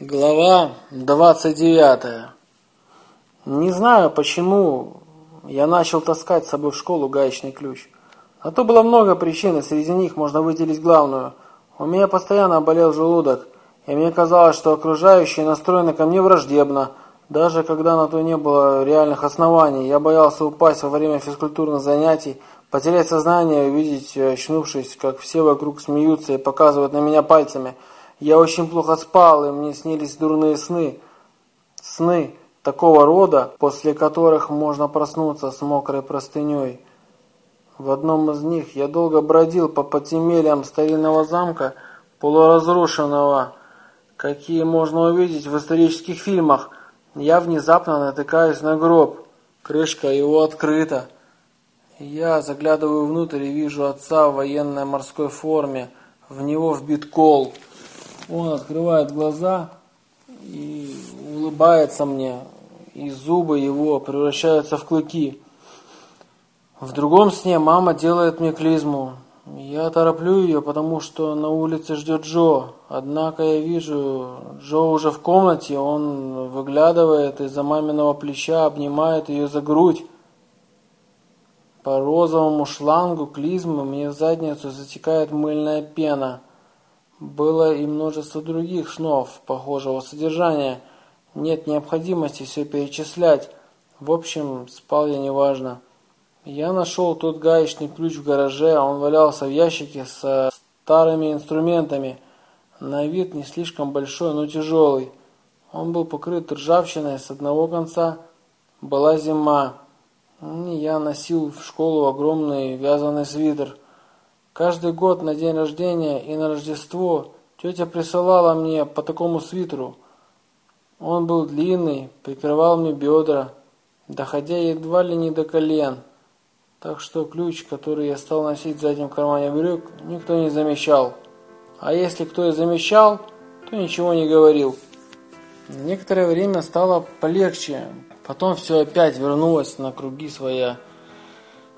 Глава 29. Не знаю, почему я начал таскать с собой в школу гаечный ключ. А то было много причин, и среди них можно выделить главную. У меня постоянно болел желудок, и мне казалось, что окружающие настроены ко мне враждебно. Даже когда на то не было реальных оснований, я боялся упасть во время физкультурных занятий, потерять сознание и увидеть, очнувшись, как все вокруг смеются и показывают на меня пальцами – я очень плохо спал, и мне снились дурные сны. Сны такого рода, после которых можно проснуться с мокрой простыней. В одном из них я долго бродил по подземельям старинного замка, полуразрушенного, какие можно увидеть в исторических фильмах. Я внезапно натыкаюсь на гроб. Крышка его открыта. Я заглядываю внутрь и вижу отца в военной морской форме. В него вбит кол. Он открывает глаза и улыбается мне, и зубы его превращаются в клыки. В другом сне мама делает мне клизму. Я тороплю ее, потому что на улице ждет Джо. Однако я вижу, Джо уже в комнате, он выглядывает из-за маминого плеча, обнимает ее за грудь. По розовому шлангу клизмы мне в задницу затекает мыльная пена – было и множество других снов похожего содержания. Нет необходимости все перечислять. В общем, спал я неважно. Я нашел тот гаечный ключ в гараже, а он валялся в ящике со старыми инструментами. На вид не слишком большой, но тяжелый. Он был покрыт ржавчиной с одного конца. Была зима. Я носил в школу огромный вязаный свитер – Каждый год на день рождения и на Рождество тетя присылала мне по такому свитеру. Он был длинный, прикрывал мне бедра, доходя едва ли не до колен. Так что ключ, который я стал носить в заднем кармане брюк, никто не замечал. А если кто и замечал, то ничего не говорил. Некоторое время стало полегче, потом все опять вернулось на круги своя.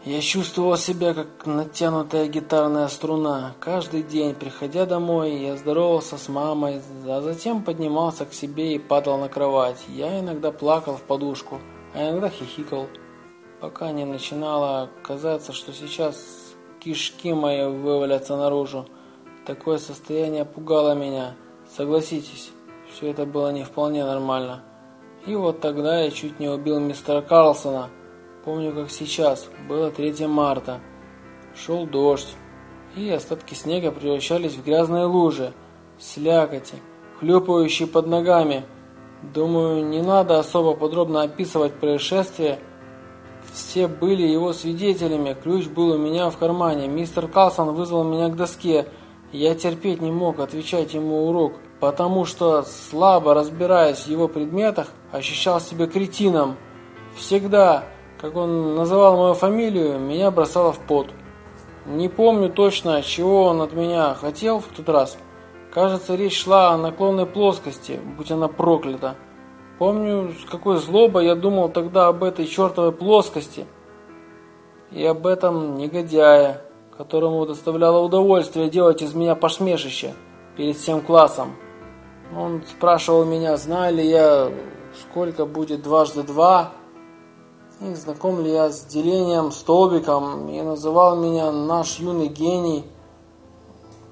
Я чувствовал себя как натянутая гитарная струна. Каждый день, приходя домой, я здоровался с мамой, а затем поднимался к себе и падал на кровать. Я иногда плакал в подушку, а иногда хихикал, пока не начинало казаться, что сейчас кишки мои вывалятся наружу. Такое состояние пугало меня. Согласитесь, все это было не вполне нормально. И вот тогда я чуть не убил мистера Карлсона – Помню, как сейчас. Было 3 марта. Шел дождь, и остатки снега превращались в грязные лужи, слякоти, хлюпающие под ногами. Думаю, не надо особо подробно описывать происшествие. Все были его свидетелями. Ключ был у меня в кармане. Мистер Калсон вызвал меня к доске. Я терпеть не мог отвечать ему урок, потому что, слабо разбираясь в его предметах, ощущал себя кретином. Всегда как он называл мою фамилию, меня бросало в пот. Не помню точно, чего он от меня хотел в тот раз. Кажется, речь шла о наклонной плоскости, будь она проклята. Помню, с какой злобой я думал тогда об этой чертовой плоскости. И об этом негодяе, которому доставляло удовольствие делать из меня пошмешище перед всем классом. Он спрашивал меня, знаю ли я, сколько будет дважды два, и знаком ли я с делением столбиком, и называл меня наш юный гений.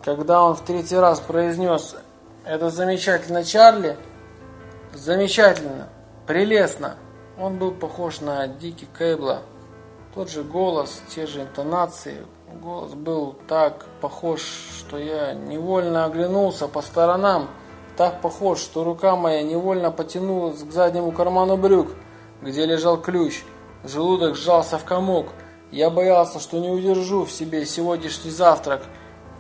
Когда он в третий раз произнес «Это замечательно, Чарли», замечательно, прелестно, он был похож на Дики Кейбла. Тот же голос, те же интонации. Голос был так похож, что я невольно оглянулся по сторонам. Так похож, что рука моя невольно потянулась к заднему карману брюк, где лежал ключ – Желудок сжался в комок. Я боялся, что не удержу в себе сегодняшний завтрак,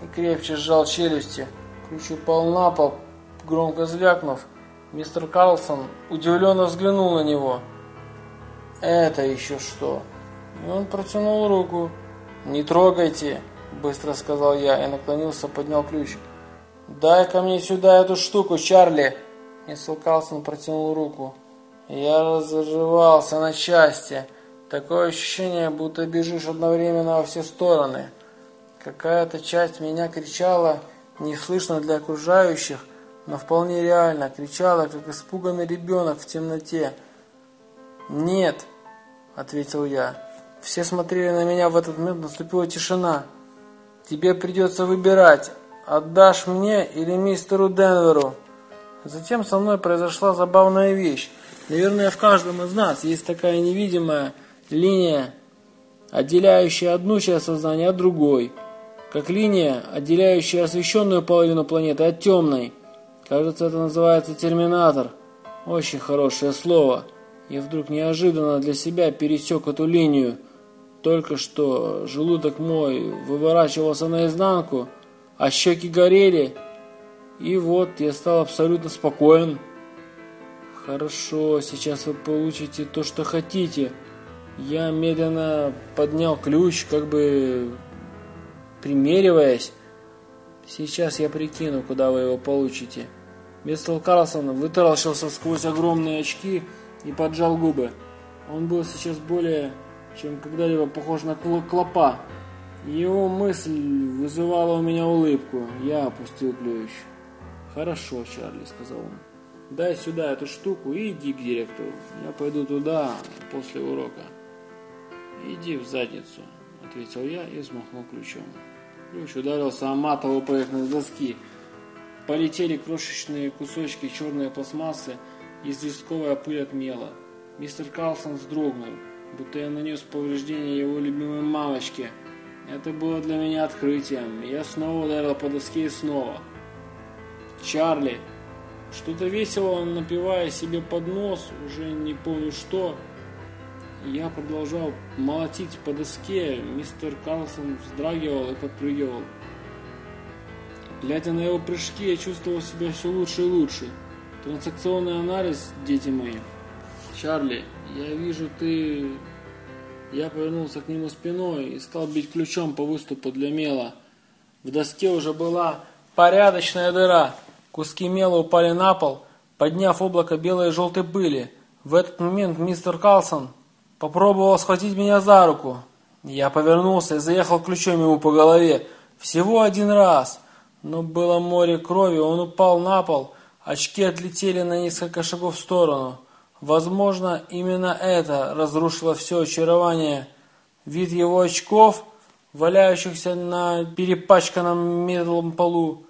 и крепче сжал челюсти. Ключ упал на пол, громко звякнув. Мистер Карлсон удивленно взглянул на него. «Это еще что?» И он протянул руку. «Не трогайте!» – быстро сказал я и наклонился, поднял ключ. «Дай ко мне сюда эту штуку, Чарли!» Мистер Карлсон протянул руку. Я разрывался на части. Такое ощущение, будто бежишь одновременно во все стороны. Какая-то часть меня кричала, не слышно для окружающих, но вполне реально, кричала, как испуганный ребенок в темноте. «Нет», — ответил я. Все смотрели на меня, в этот момент наступила тишина. «Тебе придется выбирать, отдашь мне или мистеру Денверу?» Затем со мной произошла забавная вещь. Наверное, в каждом из нас есть такая невидимая линия, отделяющая одну часть сознания от другой, как линия, отделяющая освещенную половину планеты от темной. Кажется, это называется терминатор. Очень хорошее слово. Я вдруг неожиданно для себя пересек эту линию. Только что желудок мой выворачивался наизнанку, а щеки горели. И вот я стал абсолютно спокоен. Хорошо, сейчас вы получите то, что хотите. Я медленно поднял ключ, как бы примериваясь. Сейчас я прикину, куда вы его получите. Мистер Карлсон вытаращился сквозь огромные очки и поджал губы. Он был сейчас более, чем когда-либо похож на клопа. Его мысль вызывала у меня улыбку. Я опустил ключ. «Хорошо, Чарли», — сказал он. «Дай сюда эту штуку и иди к директору. Я пойду туда после урока». «Иди в задницу», — ответил я и взмахнул ключом. Ключ ударился о матовую поверхность доски. Полетели крошечные кусочки черной пластмассы и известковая пыль от мела. Мистер Карлсон вздрогнул, будто я нанес повреждение его любимой мамочке. Это было для меня открытием. Я снова ударил по доске и снова. Чарли. Что-то весело напивая себе под нос, уже не помню что. Я продолжал молотить по доске, мистер Карлсон вздрагивал и подпрыгивал. Глядя на его прыжки, я чувствовал себя все лучше и лучше. Транзакционный анализ, дети мои. Чарли, я вижу, ты... Я повернулся к нему спиной и стал бить ключом по выступу для мела. В доске уже была порядочная дыра. Куски мела упали на пол, подняв облако белой и желтой пыли. В этот момент мистер Карлсон попробовал схватить меня за руку. Я повернулся и заехал ключом ему по голове. Всего один раз. Но было море крови, он упал на пол, очки отлетели на несколько шагов в сторону. Возможно, именно это разрушило все очарование. Вид его очков, валяющихся на перепачканном металлом полу,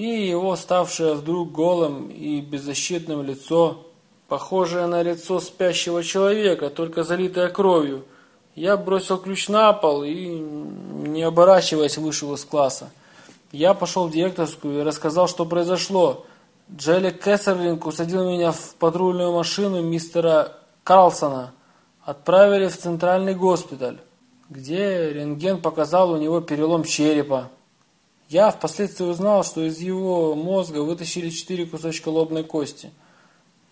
и его ставшее вдруг голым и беззащитным лицо, похожее на лицо спящего человека, только залитое кровью. Я бросил ключ на пол и, не оборачиваясь, вышел из класса. Я пошел в директорскую и рассказал, что произошло. Джелли Кессерлинг усадил меня в патрульную машину мистера Карлсона. Отправили в центральный госпиталь, где рентген показал у него перелом черепа. Я впоследствии узнал, что из его мозга вытащили четыре кусочка лобной кости.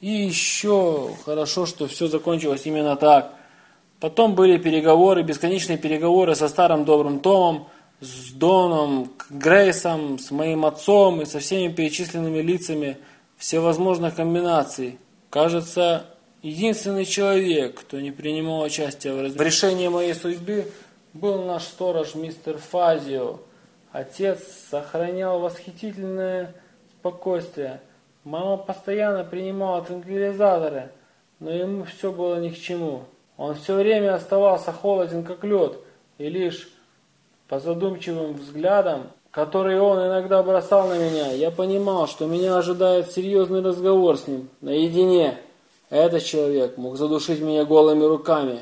И еще хорошо, что все закончилось именно так. Потом были переговоры, бесконечные переговоры со старым добрым Томом, с Доном, Грейсом, с моим отцом и со всеми перечисленными лицами всевозможных комбинаций. Кажется, единственный человек, кто не принимал участия в решении моей судьбы, был наш сторож мистер Фазио. Отец сохранял восхитительное спокойствие. Мама постоянно принимала транквилизаторы, но ему все было ни к чему. Он все время оставался холоден, как лед, и лишь по задумчивым взглядам, которые он иногда бросал на меня, я понимал, что меня ожидает серьезный разговор с ним, наедине. Этот человек мог задушить меня голыми руками,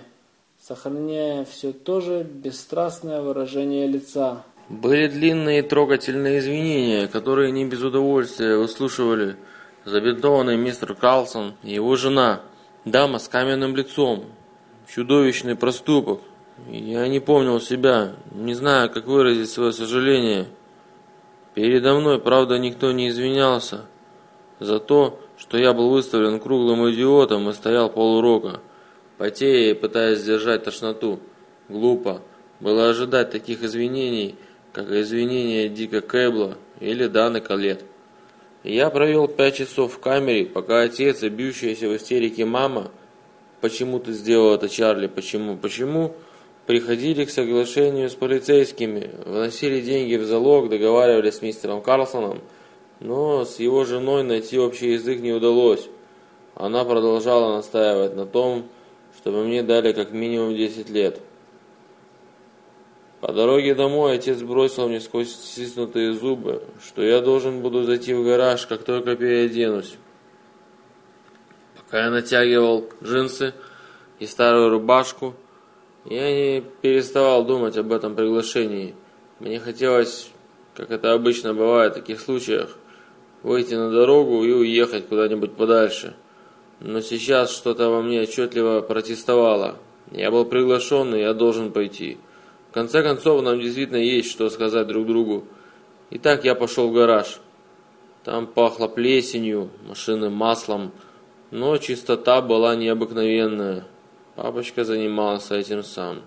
сохраняя все то же бесстрастное выражение лица. Были длинные трогательные извинения, которые не без удовольствия выслушивали забинтованный мистер Карлсон и его жена, дама с каменным лицом. Чудовищный проступок. Я не помнил себя, не знаю, как выразить свое сожаление. Передо мной, правда, никто не извинялся за то, что я был выставлен круглым идиотом и стоял полурока, потея и пытаясь сдержать тошноту. Глупо было ожидать таких извинений как извинение Дика Кэбла или Даны Калет. Я провел пять часов в камере, пока отец и бьющаяся в истерике мама «Почему ты сделал это, Чарли? Почему? Почему?» приходили к соглашению с полицейскими, вносили деньги в залог, договаривались с мистером Карлсоном Но с его женой найти общий язык не удалось. Она продолжала настаивать на том, чтобы мне дали как минимум 10 лет. По дороге домой отец бросил мне сквозь стиснутые зубы, что я должен буду зайти в гараж, как только переоденусь. Пока я натягивал джинсы и старую рубашку, я не переставал думать об этом приглашении. Мне хотелось, как это обычно бывает в таких случаях, выйти на дорогу и уехать куда-нибудь подальше. Но сейчас что-то во мне отчетливо протестовало. Я был приглашен, и я должен пойти. Конце концов, нам действительно есть что сказать друг другу. Итак, я пошел в гараж. Там пахло плесенью, машинным маслом, но чистота была необыкновенная. Папочка занимался этим сам.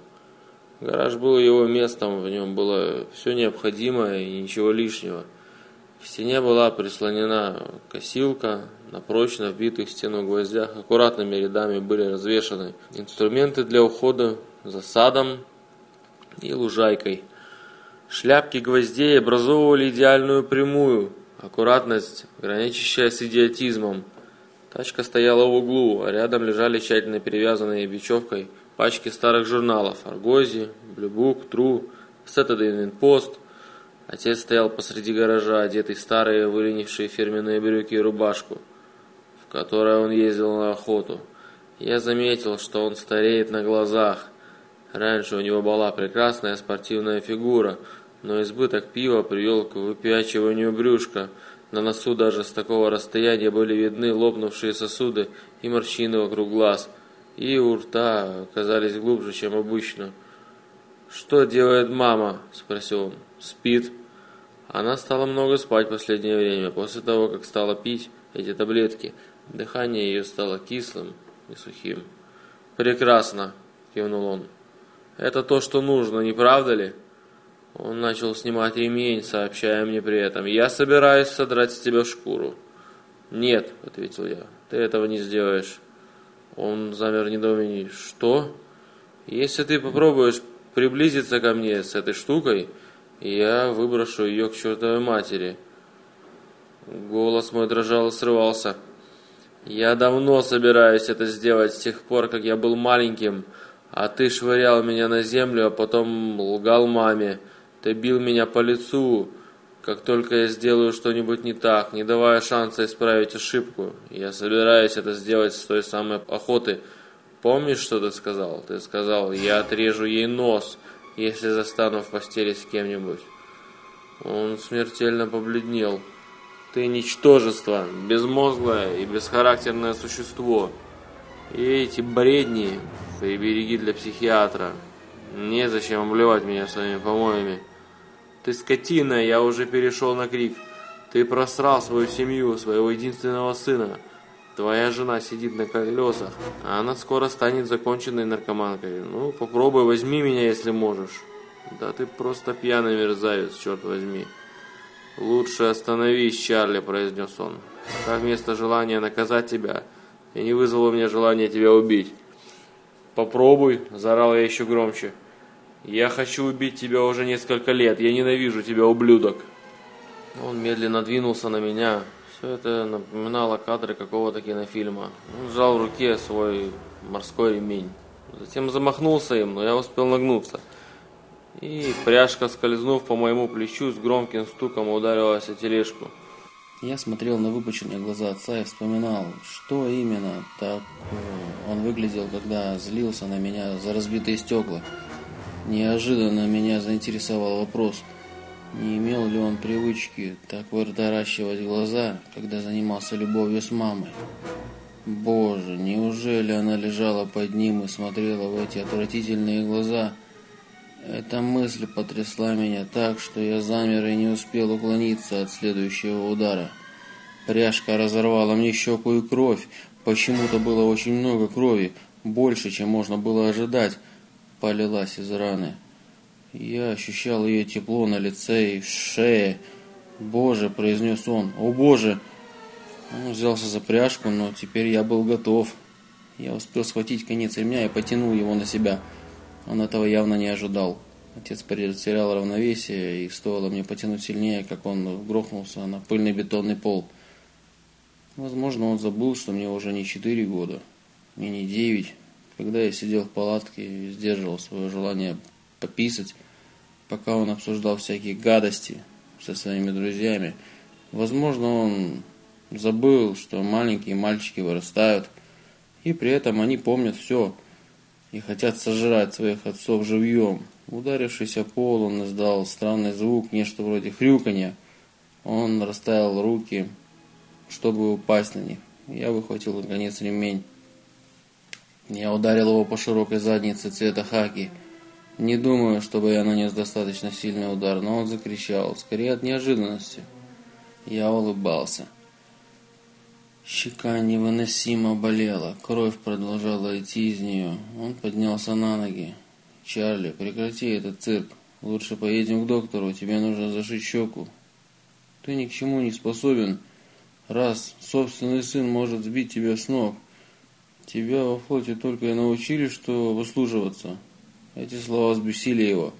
Гараж был его местом, в нем было все необходимое и ничего лишнего. К стене была прислонена косилка, на прочно вбитых в стену гвоздях аккуратными рядами были развешаны инструменты для ухода за садом и лужайкой. Шляпки гвоздей образовывали идеальную прямую, аккуратность, граничащая с идиотизмом. Тачка стояла в углу, а рядом лежали тщательно перевязанные бечевкой пачки старых журналов «Аргози», «Блюбук», «Тру», «Saturday Post», Отец стоял посреди гаража, одетый в старые выленившие фирменные брюки и рубашку, в которой он ездил на охоту. Я заметил, что он стареет на глазах. Раньше у него была прекрасная спортивная фигура, но избыток пива привел к выпячиванию брюшка. На носу даже с такого расстояния были видны лопнувшие сосуды и морщины вокруг глаз, и у рта оказались глубже, чем обычно. «Что делает мама?» – спросил он. «Спит». Она стала много спать в последнее время, после того, как стала пить эти таблетки. Дыхание ее стало кислым и сухим. «Прекрасно!» – кивнул он. «Это то, что нужно, не правда ли?» Он начал снимать ремень, сообщая мне при этом. «Я собираюсь содрать с тебя шкуру». «Нет», – ответил я, – «ты этого не сделаешь». Он замер в. «Что? Если ты попробуешь приблизиться ко мне с этой штукой, я выброшу ее к чертовой матери. Голос мой дрожал и срывался. Я давно собираюсь это сделать, с тех пор, как я был маленьким, а ты швырял меня на землю, а потом лгал маме. Ты бил меня по лицу, как только я сделаю что-нибудь не так, не давая шанса исправить ошибку. Я собираюсь это сделать с той самой охоты. Помнишь, что ты сказал? Ты сказал, я отрежу ей нос если застану в постели с кем-нибудь. Он смертельно побледнел. Ты ничтожество, безмозглое и бесхарактерное существо. И эти бредни прибереги для психиатра. Незачем обливать меня своими помоями. Ты скотина, я уже перешел на крик. Ты просрал свою семью, своего единственного сына. Твоя жена сидит на колесах, а она скоро станет законченной наркоманкой. Ну, попробуй, возьми меня, если можешь. Да ты просто пьяный мерзавец, черт возьми. Лучше остановись, Чарли, произнес он. Как вместо желания наказать тебя, и не вызвало мне желание тебя убить. Попробуй, заорал я еще громче. Я хочу убить тебя уже несколько лет, я ненавижу тебя, ублюдок. Он медленно двинулся на меня, все это напоминало кадры какого-то кинофильма. Он сжал в руке свой морской ремень. Затем замахнулся им, но я успел нагнуться. И пряжка, скользнув по моему плечу, с громким стуком ударилась о тележку. Я смотрел на выпученные глаза отца и вспоминал, что именно так он выглядел, когда злился на меня за разбитые стекла. Неожиданно меня заинтересовал вопрос – не имел ли он привычки так вытаращивать глаза, когда занимался любовью с мамой? Боже, неужели она лежала под ним и смотрела в эти отвратительные глаза? Эта мысль потрясла меня так, что я замер и не успел уклониться от следующего удара. Пряжка разорвала мне щеку и кровь. Почему-то было очень много крови, больше, чем можно было ожидать, полилась из раны. Я ощущал ее тепло на лице и шее. «Боже!» – произнес он. «О, Боже!» Он взялся за пряжку, но теперь я был готов. Я успел схватить конец ремня и потянул его на себя. Он этого явно не ожидал. Отец потерял равновесие, и стоило мне потянуть сильнее, как он грохнулся на пыльный бетонный пол. Возможно, он забыл, что мне уже не четыре года, и не девять, когда я сидел в палатке и сдерживал свое желание пописать, пока он обсуждал всякие гадости со своими друзьями. Возможно, он забыл, что маленькие мальчики вырастают, и при этом они помнят все и хотят сожрать своих отцов живьем. Ударившись о пол, он издал странный звук, нечто вроде хрюканья. Он расставил руки, чтобы упасть на них. Я выхватил наконец ремень. Я ударил его по широкой заднице цвета хаки. Не думаю, чтобы я нанес достаточно сильный удар, но он закричал, скорее от неожиданности. Я улыбался. Щека невыносимо болела, кровь продолжала идти из нее. Он поднялся на ноги. «Чарли, прекрати этот цирк. Лучше поедем к доктору, тебе нужно зашить щеку. Ты ни к чему не способен, раз собственный сын может сбить тебя с ног. Тебя во флоте только и научили, что выслуживаться». Эти слова взбесили его.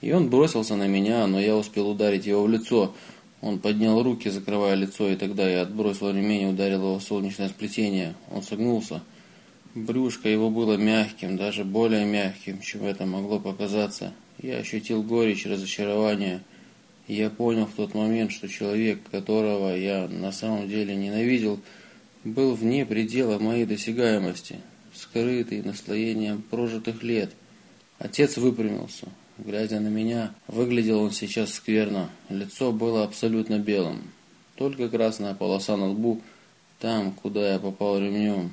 И он бросился на меня, но я успел ударить его в лицо – он поднял руки, закрывая лицо, и тогда я отбросил ремень и ударил его в солнечное сплетение. Он согнулся. Брюшко его было мягким, даже более мягким, чем это могло показаться. Я ощутил горечь разочарования. Я понял в тот момент, что человек, которого я на самом деле ненавидел, был вне предела моей досягаемости, скрытый наслоением прожитых лет. Отец выпрямился. Глядя на меня, выглядел он сейчас скверно. Лицо было абсолютно белым. Только красная полоса на лбу, там, куда я попал ремнем.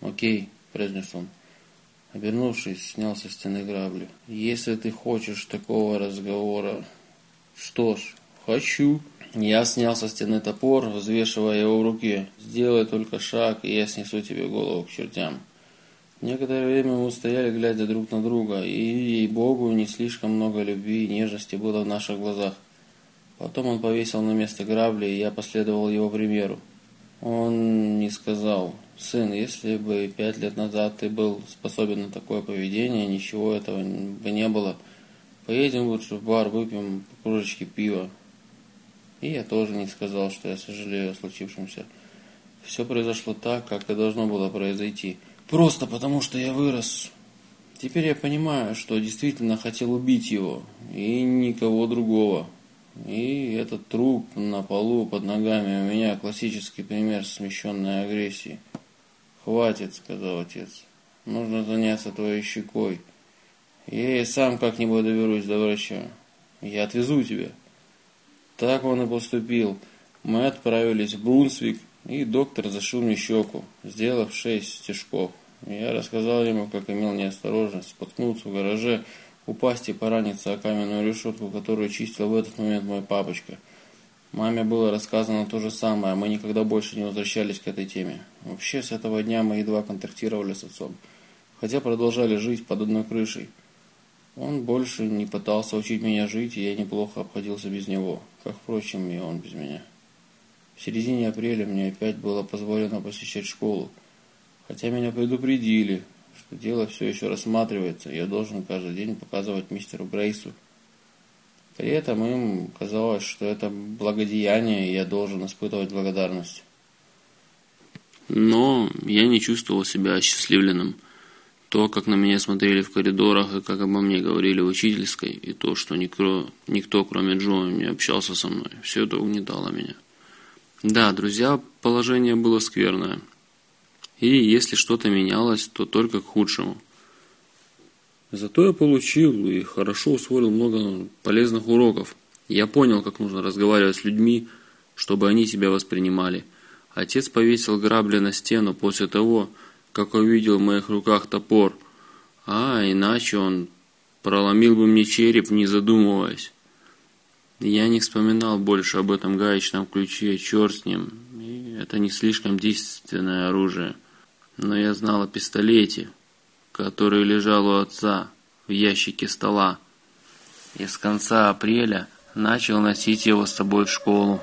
«Окей», – произнес он. Обернувшись, снял со стены грабли. «Если ты хочешь такого разговора...» «Что ж, хочу». Я снял со стены топор, взвешивая его в руке. «Сделай только шаг, и я снесу тебе голову к чертям». Некоторое время мы стояли, глядя друг на друга, и, ей-богу, не слишком много любви и нежности было в наших глазах. Потом он повесил на место грабли, и я последовал его примеру. Он не сказал, «Сын, если бы пять лет назад ты был способен на такое поведение, ничего этого бы не было. Поедем лучше в бар, выпьем по кружечке пива». И я тоже не сказал, что я сожалею о случившемся. Все произошло так, как и должно было произойти – Просто потому, что я вырос. Теперь я понимаю, что действительно хотел убить его. И никого другого. И этот труп на полу под ногами у меня классический пример смещенной агрессии. «Хватит», — сказал отец. «Нужно заняться твоей щекой. Я и сам как-нибудь доберусь до врача. Я отвезу тебя». Так он и поступил. Мы отправились в Брунсвик, и доктор зашил мне щеку, сделав шесть стежков. Я рассказал ему, как имел неосторожность споткнуться в гараже, упасть и пораниться о каменную решетку, которую чистил в этот момент мой папочка. Маме было рассказано то же самое, мы никогда больше не возвращались к этой теме. Вообще, с этого дня мы едва контактировали с отцом, хотя продолжали жить под одной крышей. Он больше не пытался учить меня жить, и я неплохо обходился без него, как, впрочем, и он без меня. В середине апреля мне опять было позволено посещать школу, хотя меня предупредили, что дело все еще рассматривается, я должен каждый день показывать мистеру Грейсу. При этом им казалось, что это благодеяние, и я должен испытывать благодарность. Но я не чувствовал себя осчастливленным. То, как на меня смотрели в коридорах, и как обо мне говорили в учительской, и то, что никто, никто кроме Джо, не общался со мной, все это угнетало меня. Да, друзья, положение было скверное. И если что-то менялось, то только к худшему. Зато я получил и хорошо усвоил много полезных уроков. Я понял, как нужно разговаривать с людьми, чтобы они тебя воспринимали. Отец повесил грабли на стену после того, как увидел в моих руках топор. А иначе он проломил бы мне череп, не задумываясь. Я не вспоминал больше об этом гаечном ключе, черт с ним. И это не слишком действенное оружие. Но я знал о пистолете, который лежал у отца в ящике стола. И с конца апреля начал носить его с собой в школу.